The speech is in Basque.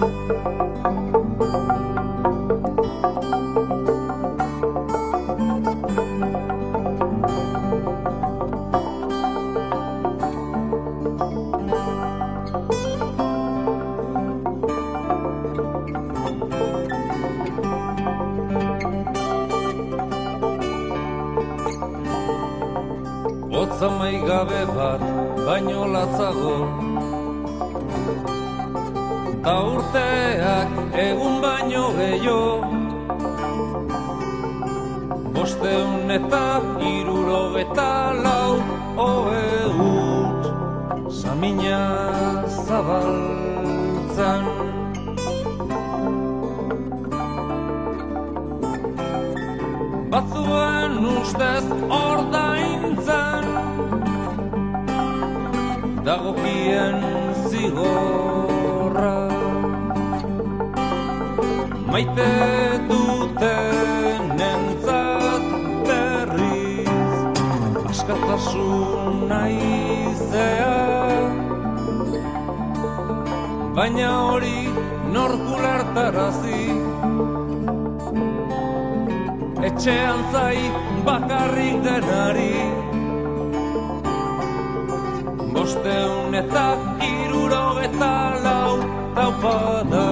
Hotza gabe bat, baino latzago Ta urteak egun baino gehiago. Bosteun eta iruro eta lau Oe ut Samina zabaltzan. Batzuen ustez ordaintzen Dagokien zigorra Maite duten entzat berriz Askatasun naizea. Baina hori norkulartarazi etxean zai bakarrik denari. Bosteun eta iruro eta lau taupada